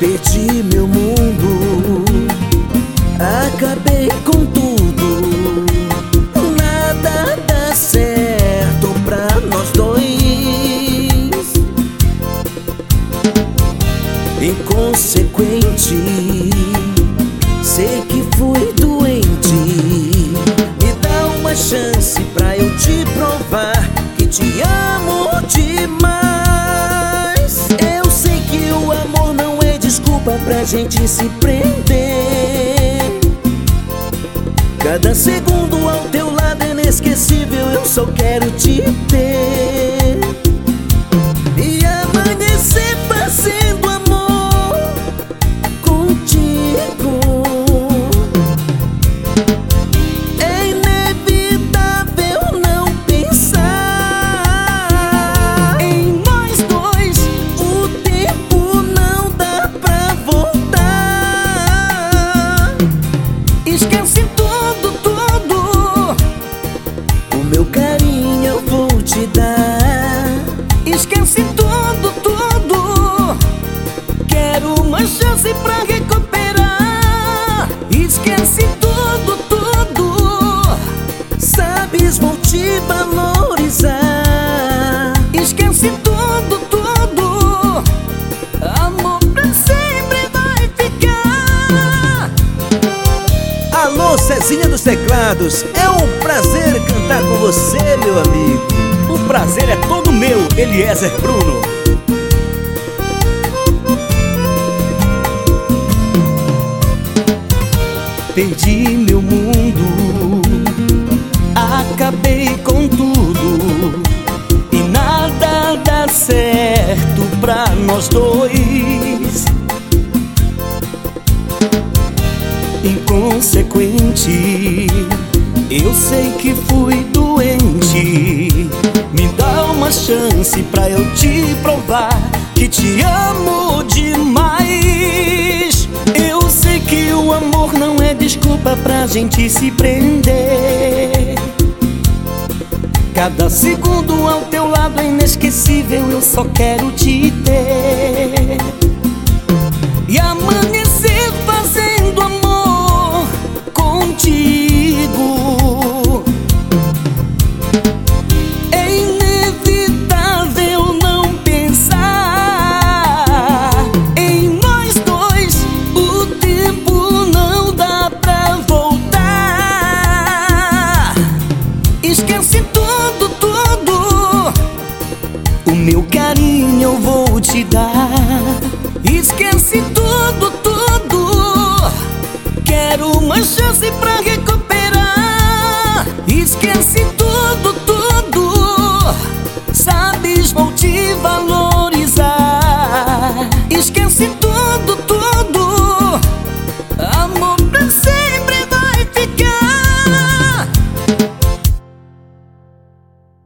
Perdi meu mundo, acabei com tudo. Inconsequente, sei que fui doente. Me dá uma chance pra eu te provar que te amo demais. desculpa pra gente se prender Cada segundo ao teu lado é inesquecível Eu só quero te ter meu carinho eu vou te dar. Esquece tudo, tudo. Quero uma chance pra Alô, Cezinha dos Teclados, é um prazer cantar com você, meu amigo. O prazer é todo meu, Eliezer Bruno. Perdi meu mundo, acabei com tudo e nada dá certo pra nós dois. Inconsequente, eu sei que fui doente. Me dá uma chance pra eu te provar que te amo demais. Eu sei que o amor não é desculpa pra gente se prender. Cada segundo ao teu lado é inesquecível, eu só quero te ter. Te dar. Esquece tudo, tudo. Quero uma chance pra recuperar. Esquece tudo, tudo. Sabes, vou te valorizar.